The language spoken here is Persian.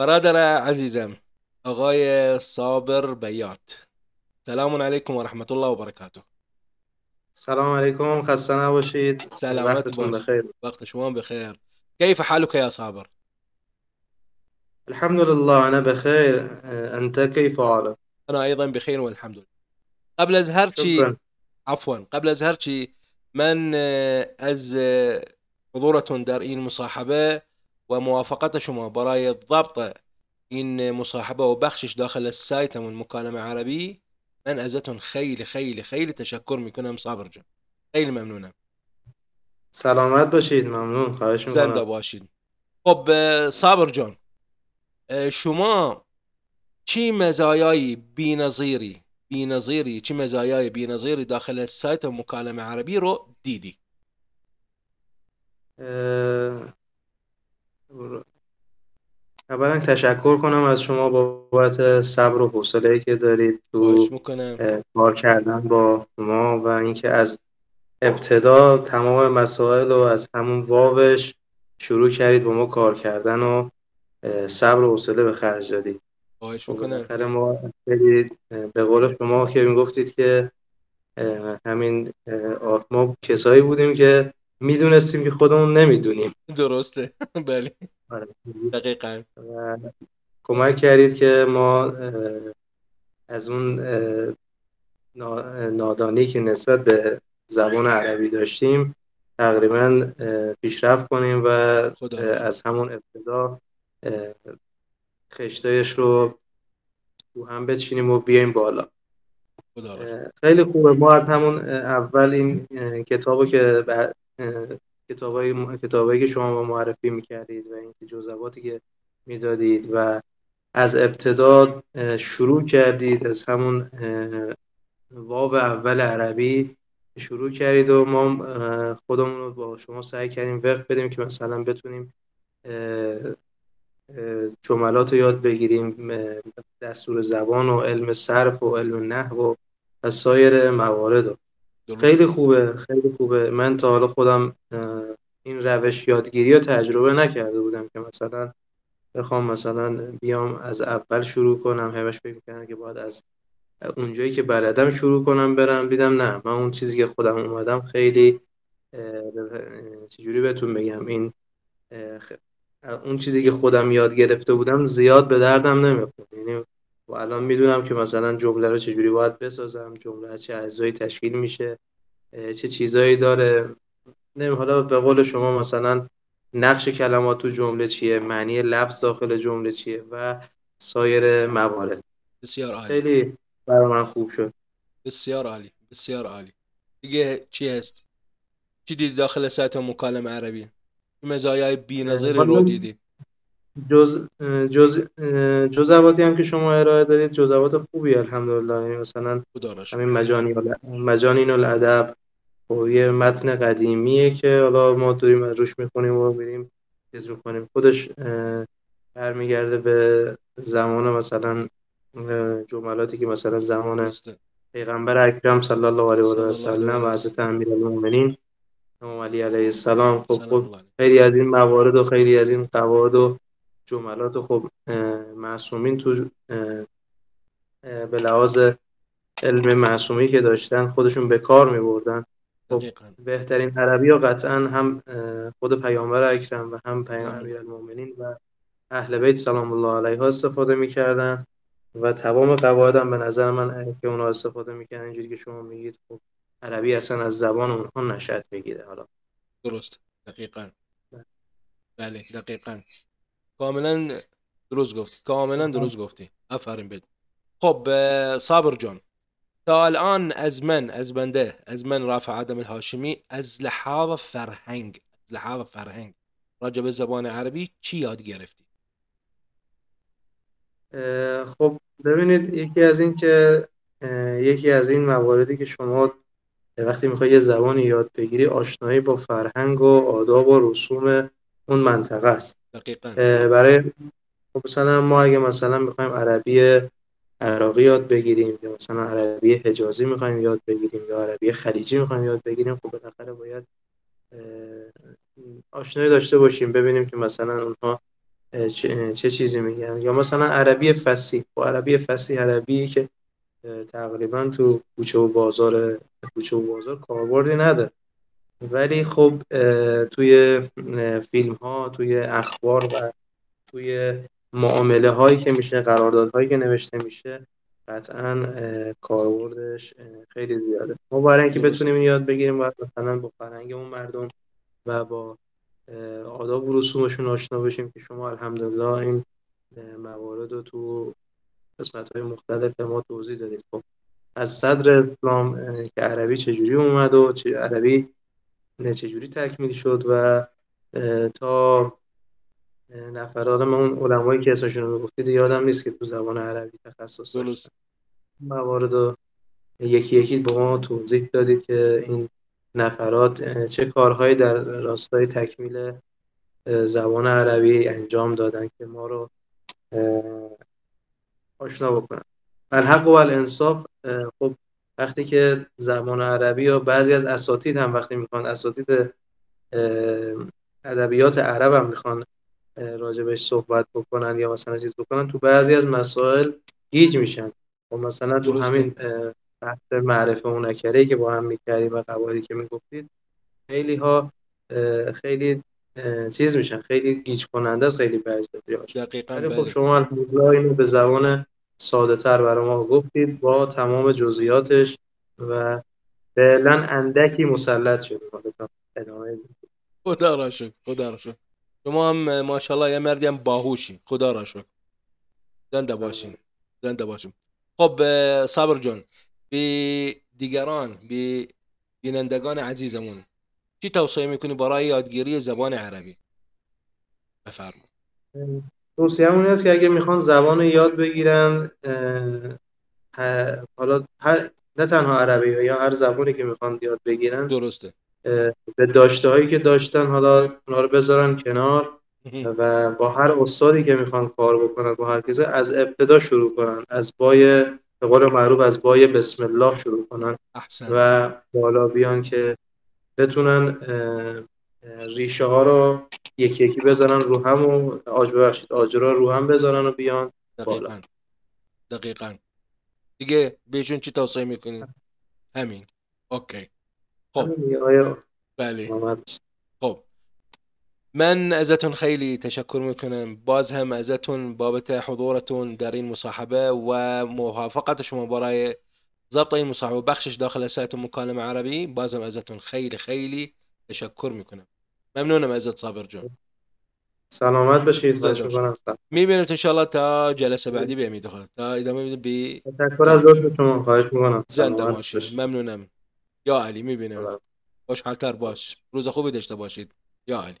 برادر عزيزم أغاية صابر بيات سلام عليكم ورحمة الله وبركاته. السلام عليكم خسنا وشيد سلامتكم. بخير. وقت شوان بخير؟ كيف حالك يا صابر؟ الحمد لله أنا بخير. آه، أنت كيف حالك؟ أنا أيضا بخير والحمد لله. قبل زهرتي عفوا. قبل زهرتي من آه، أز آه، حضورة دارئين مصاحبة وموافقتهما براي الضابطة إن مصاحبة وبخشش داخل السايت من مكالمة عربي منأزتهم خيل خيل خيل تشكر منكم صابرجة خيل ممنونة. سلامت باشید ممنون. خواهش میکنم. زنده باشید. خب آه، صابر جان آه، شما چی مزایای بینظیری بینظیری چی مزایای بینظیری داخل سایت مکالمه عربی رو دیدی؟ آه، اولا تشکر کنم از شما بابت صبر و حوصله‌ای که دارید تو کار کردن با ما و اینکه از ابتدا تمام مسائل رو از همون واوش شروع کردید با ما کار کردن و صبر و حوصله به خرج دادید. خواهش و می‌کنم. ما به قول شما که می‌گفتید که همین ما کسایی بودیم که می‌دونستیم که خودمون نمی‌دونیم. درسته. بله. دقیقا. و کمک کردید که ما از اون نادانی که نسبت به زبان عربی داشتیم تقریبا پیشرفت کنیم و از همون ابتدا خشتایش رو رو هم بچینیم و بیایم بالا. خیلی خوبه. ما از همون اول این کتابو که کتابایی کتابایی که شما ما معرفی می‌کردید و این جزواتی که می‌دادید و از ابتدا شروع کردید از همون واو اول عربی شروع کردید و ما خودمون رو با شما سعی کردیم وقت بدیم که مثلا بتونیم جملات رو یاد بگیریم دستور زبان و علم صرف و علم نحو و و سایر موارد رو. خیلی خوبه خیلی خوبه. من تا حالا خودم این روش یادگیری رو تجربه نکرده بودم که مثلا بخوام مثلا بیام از اول شروع کنم همش فکر می‌کردم که باید از اونجایی که بلدم شروع کنم برم. دیدم نه من اون چیزی که خودم اومدم خیلی چجوری بهتون بگم؟ این اون چیزی که خودم یاد گرفته بودم زیاد به دردم نمی‌خورد. و الان می‌دونم که مثلا جمله رو چجوری باید بسازم جمله چه اجزایی تشکیل میشه چه چیزایی داره. نمی حالا به قول شما مثلا نقش کلمات تو جمله چیه معنی لفظ داخل جمله چیه و سایر موارد. بسیار عالی. خیلی برای من خوب شد. بسیار عالی بسیار عالی. دیگه چی هست؟ چی دیدی داخل سایت مکالمه عربی؟ مزایای اه، بی‌نظیری رو دیدی. جز جز جزواتی هم که شما ارائه دارید جزوات خوبی الحمدلله. یعنی مثلا همین مجانی مجانین الادب. و یه متن قدیمیه که حالا ما داریم روش می‌خونیم و میریم چیز می‌کنیم. خودش برمیگرده به زمان مثلا جملاتی که مثلا زمان پیغمبر اکرم صلی الله علیه و سلم و حضرت سلم امیرالمؤمنین امام علی علیه السلام. خب خب خیلی از این موارد و خیلی از این قواعد و جملات خب معصومین تو به لحاظ علم معصومی که داشتن خودشون به کار می بردن خب بهترین عربی ها قطعا هم خود پیامبر اکرم و هم پیام نعم امیرالمؤمنین و اهل بیت سلام الله علیها استفاده می‌کردن و تمام قواعد هم به نظر من که اونا استفاده می‌کردن. اینجوری که شما میگید خب عربی اصلا از زبان اونها نشأت بگیره حالا. درست. دقیقا. بله دقیقا. کاملا درست گفتی. کاملا درست گفتی. آفرین بد. خب صابر جان. تا الان از من از بنده از من رافع آدم الهاشمی از لحاظ فرهنگ از لحاظ فرهنگ راجع به زبان عربی چی یاد گرفتی؟ خب ببینید یکی از این که یکی از این مواردی که شما وقتی می‌خوای یه زبانی یاد بگیری آشنایی با فرهنگ و آداب و رسوم اون منطقه است. دقیقا. برای خب مثلا ما اگه مثلا می‌خوایم عربی عراقی یاد بگیریم یا مثلا عربی حجازی می‌خوایم یاد بگیریم یا عربی خلیجی می‌خوایم یاد بگیریم خب بالاخره باید آشنایی داشته باشیم ببینیم که مثلا اونها چه, چه چیزی میگن. یا مثلا عربی فسی با عربی فسی عربی که تقریبا تو کوچه و بازار کوچه و بازار کاربردی نداره. ولی خب توی فیلم ها توی اخبار و توی معامله هایی که میشه قراردادهایی که نوشته میشه قطعا کاربردش خیلی زیاده. ما برای اینکه بتونیم یاد بگیریم باید مثلا با فرهنگ اون مردم و با آداب و رسومشون آشنا بشیم که شما الحمدلله این موارد رو تو قسمت های مختلف ما توضیح دادید. خب از صدر اسلام که عربی چجوری اومد و عربی چجوری تکمیل شد و تا نفرات من اون علمایی که اسمشون رو می‌گفتید یادم نیست که تو زبان عربی تخصص داشتن. موارد رو یکی یکی به ما توضیح دادید که این نفرات چه کارهایی در راستای تکمیل زبان عربی انجام دادن که ما رو آشنا بکنن. الحق و الانصاف وقتی که زبان عربی یا بعضی از اساتید هم وقتی می‌خوان اساتید ادبیات عرب هم می‌خوان راجبش صحبت بکنن یا مثلا چیز بکنن تو بعضی از مسائل گیج میشن. و خب مثلا تو همین بحث معرفه و نکره که با هم می‌کردیم و قواعدی که می‌گفتید خیلی ها خیلی چیز میشن. خیلی گیج کننده است خیلی بعضی دقیقاً خب. شما اینو به زبان ساده تر برای ما گفتید. با تمام جزئیاتش و فعلا اندکی مسلط شد. ادامه خدا را شکر خدا را شکر. شما هم ماشاءالله یه مردی هم باهوشی. خدا را شکر. زنده باشین. زنده باشیم خب صبر جان. به دیگران به بینندگان عزیزمون چی توصیه می‌کنی برای یادگیری زبان عربی؟ بفرما توصیه همون است که اگه می‌خوان زبان یاد بگیرن حالا هر نه تنها عربی یا هر زبانی که می‌خوان یاد بگیرن درسته به داشته هایی که داشتن حالا اونا رو بذارن کنار و با هر استادی که می‌خوان کار بکنن با هر کسی از ابتدا شروع کنن از بای به قول معروف از بای بسم الله شروع کنن احسن. و بالا بیان که بتونن ریشه ها رو یکی یکی بزنن رو هم و آج ببخشید آجرا رو هم بزنن و بیان دقیقا. دقیقا. دیگه بهشون چی توصیه می‌کنید همین. اوکی. خب. بله. خب. من ازتون خیلی تشکر می‌کنم. باز هم ازتون بابت حضورتون در این مصاحبه و موافقت شما برای ضبط این مصاحبه بخشش داخل سایت مکالمه عربی باز هم ازتون خیلی خیلی تشکر می‌کنم. ممنونم ازت صابر جان. سلامت باشید. می‌بینیم ان شاء الله تا جلسه بعدی به تا ادامه میده بی تشکر از لطف شما. خواهش می‌کنم. زنده باشید. ممنونم. یا علی می‌بینم. خوشحالتر باش. روز خوبی داشته باشید. یا علی.